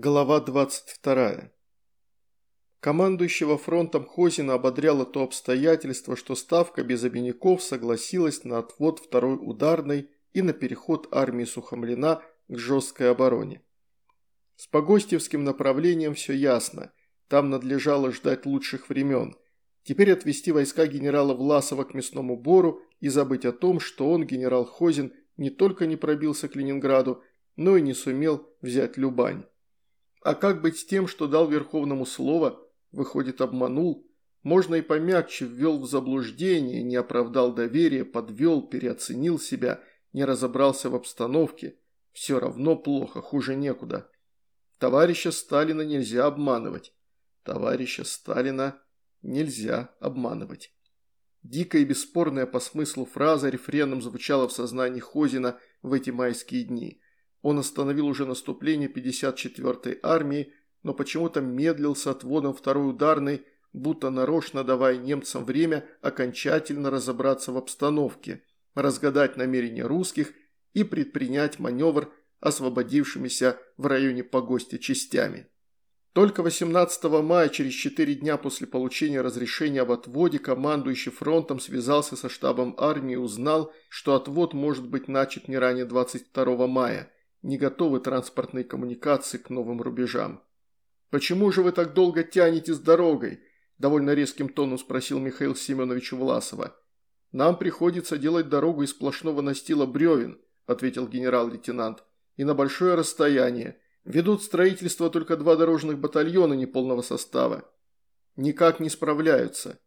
Глава 22. Командующего фронтом Хозина ободряло то обстоятельство, что Ставка без обиняков согласилась на отвод второй ударной и на переход армии Сухомлина к жесткой обороне. С Погостевским направлением все ясно, там надлежало ждать лучших времен. Теперь отвести войска генерала Власова к мясному бору и забыть о том, что он, генерал Хозин, не только не пробился к Ленинграду, но и не сумел взять Любань. А как быть с тем, что дал Верховному слово, выходит, обманул? Можно и помягче ввел в заблуждение, не оправдал доверия, подвел, переоценил себя, не разобрался в обстановке. Все равно плохо, хуже некуда. Товарища Сталина нельзя обманывать. Товарища Сталина нельзя обманывать. Дикая и бесспорная по смыслу фраза рефреном звучала в сознании Хозина в эти майские дни – он остановил уже наступление 54-й армии, но почему-то медлил с отводом второй ударной, будто нарочно давая немцам время окончательно разобраться в обстановке, разгадать намерения русских и предпринять маневр освободившимися в районе погости частями. Только 18 мая, через 4 дня после получения разрешения об отводе, командующий фронтом связался со штабом армии и узнал, что отвод может быть начат не ранее 22 мая – не готовы транспортные коммуникации к новым рубежам. «Почему же вы так долго тянете с дорогой?» – довольно резким тоном спросил Михаил Семенович Власова. «Нам приходится делать дорогу из сплошного настила бревен», – ответил генерал-лейтенант, – «и на большое расстояние. Ведут строительство только два дорожных батальона неполного состава. Никак не справляются».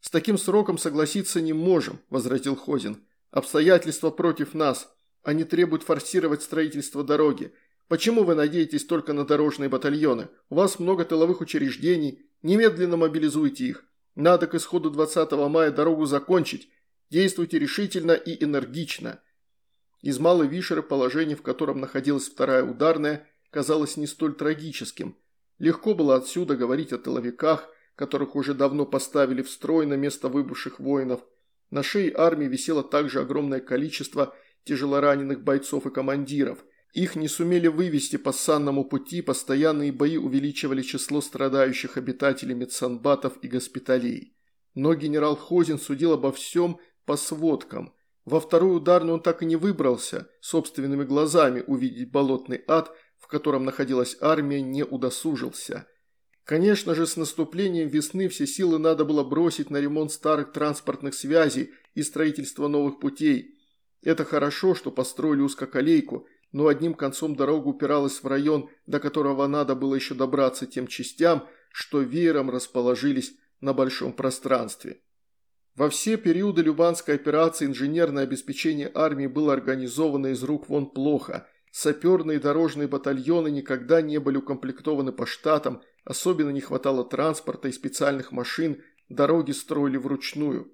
«С таким сроком согласиться не можем», – возразил Хозин. «Обстоятельства против нас. Они требуют форсировать строительство дороги. Почему вы надеетесь только на дорожные батальоны? У вас много тыловых учреждений. Немедленно мобилизуйте их. Надо к исходу 20 мая дорогу закончить. Действуйте решительно и энергично. Из Малой Вишеры положение, в котором находилась вторая ударная, казалось не столь трагическим. Легко было отсюда говорить о тыловиках, которых уже давно поставили в строй на место выбывших воинов. На шее армии висело также огромное количество – тяжелораненых бойцов и командиров. Их не сумели вывести по санному пути, постоянные бои увеличивали число страдающих обитателей медсанбатов и госпиталей. Но генерал Хозин судил обо всем по сводкам. Во вторую ударную он так и не выбрался, собственными глазами увидеть болотный ад, в котором находилась армия, не удосужился. Конечно же, с наступлением весны все силы надо было бросить на ремонт старых транспортных связей и строительство новых путей – это хорошо, что построили узкоколейку, но одним концом дорога упиралась в район, до которого надо было еще добраться тем частям, что веером расположились на большом пространстве. Во все периоды Любанской операции инженерное обеспечение армии было организовано из рук вон плохо. Саперные и дорожные батальоны никогда не были укомплектованы по штатам, особенно не хватало транспорта и специальных машин, дороги строили вручную.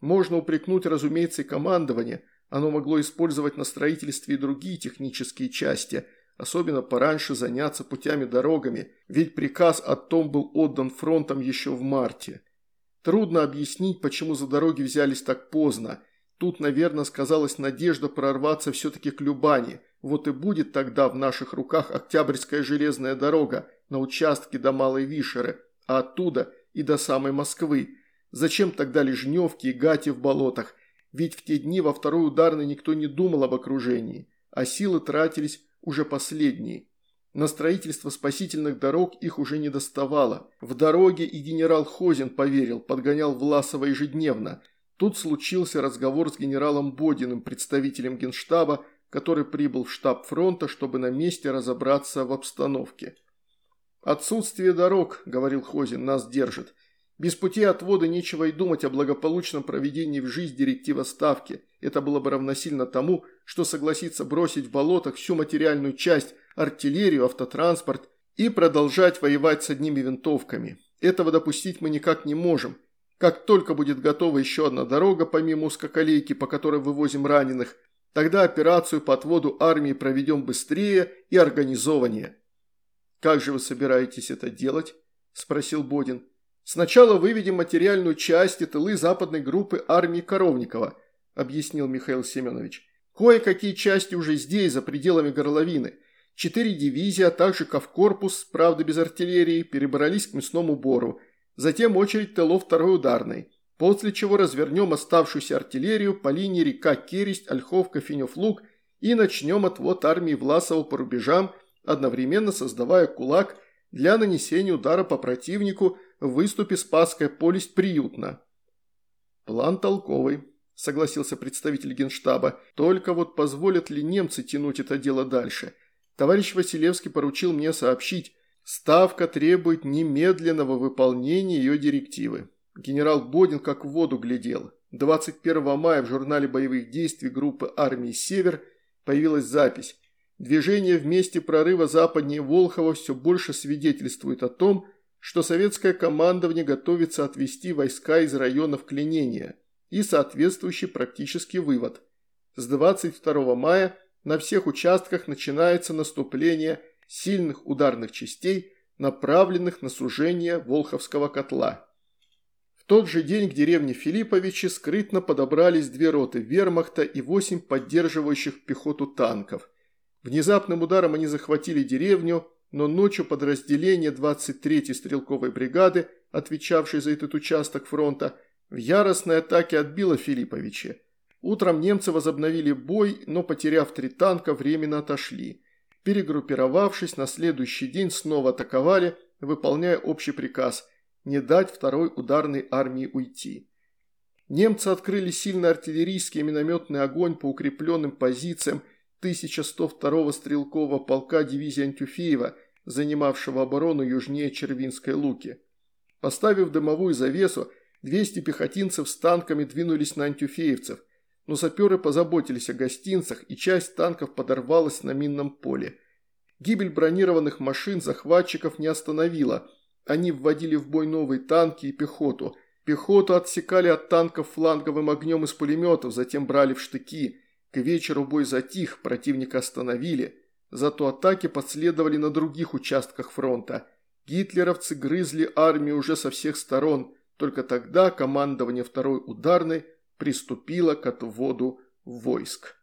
Можно упрекнуть, разумеется, и командование – оно могло использовать на строительстве и другие технические части, особенно пораньше заняться путями-дорогами, ведь приказ о том был отдан фронтом еще в марте. Трудно объяснить, почему за дороги взялись так поздно. Тут, наверное, сказалась надежда прорваться все-таки к Любани. Вот и будет тогда в наших руках Октябрьская железная дорога на участке до Малой Вишеры, а оттуда и до самой Москвы. Зачем тогда Лежневки и Гати в болотах? Ведь в те дни во второй ударной никто не думал об окружении, а силы тратились уже последние. На строительство спасительных дорог их уже не доставало. В дороге и генерал Хозин поверил, подгонял Власова ежедневно. Тут случился разговор с генералом Бодиным, представителем генштаба, который прибыл в штаб фронта, чтобы на месте разобраться в обстановке. «Отсутствие дорог, – говорил Хозин, – нас держит. Без пути отвода нечего и думать о благополучном проведении в жизнь директива ставки. Это было бы равносильно тому, что согласиться бросить в болотах всю материальную часть, артиллерию, автотранспорт и продолжать воевать с одними винтовками. Этого допустить мы никак не можем. Как только будет готова еще одна дорога, помимо узкоколейки, по которой вывозим раненых, тогда операцию по отводу армии проведем быстрее и организованнее. «Как же вы собираетесь это делать?» – спросил Бодин. «Сначала выведем материальную часть и тылы западной группы армии Коровникова», объяснил Михаил Семенович. «Кое-какие части уже здесь, за пределами горловины. Четыре дивизии, а также Ковкорпус, правда без артиллерии, перебрались к мясному бору. Затем очередь тылов второй ударной. После чего развернем оставшуюся артиллерию по линии река Кересть, Ольховка, Финев-Луг и начнем отвод армии Власова по рубежам, одновременно создавая кулак для нанесения удара по противнику выступе Спасская полесть приютно. План толковый, согласился представитель генштаба, только вот позволят ли немцы тянуть это дело дальше – Товарищ Василевский поручил мне сообщить, Ставка требует немедленного выполнения ее директивы. Генерал Бодин как в воду глядел. 21 мая в журнале боевых действий группы армии «Север» появилась запись. Движение в месте прорыва западнее Волхова все больше свидетельствует о том, что советское командование готовится отвести войска из районов клинения и соответствующий практический вывод. С 22 мая на всех участках начинается наступление сильных ударных частей, направленных на сужение Волховского котла. В тот же день к деревне Филипповичи скрытно подобрались две роты вермахта и восемь поддерживающих пехоту танков. Внезапным ударом они захватили деревню, но ночью подразделение 23-й стрелковой бригады, отвечавшей за этот участок фронта, в яростной атаке отбило Филипповичи. Утром немцы возобновили бой, но, потеряв три танка, временно отошли. Перегруппировавшись, на следующий день снова атаковали, выполняя общий приказ – не дать второй ударной армии уйти. Немцы открыли сильный артиллерийский и минометный огонь по укрепленным позициям 1102-го стрелкового полка дивизии Антюфеева, занимавшего оборону южнее Червинской луки. Поставив дымовую завесу, 200 пехотинцев с танками двинулись на антюфеевцев – но саперы позаботились о гостинцах, и часть танков подорвалась на минном поле. Гибель бронированных машин захватчиков не остановила. Они вводили в бой новые танки и пехоту. Пехоту отсекали от танков фланговым огнем из пулеметов, затем брали в штыки. К вечеру бой затих, противника остановили. Зато атаки последовали на других участках фронта. Гитлеровцы грызли армию уже со всех сторон. Только тогда командование второй ударной приступила к отводу войск.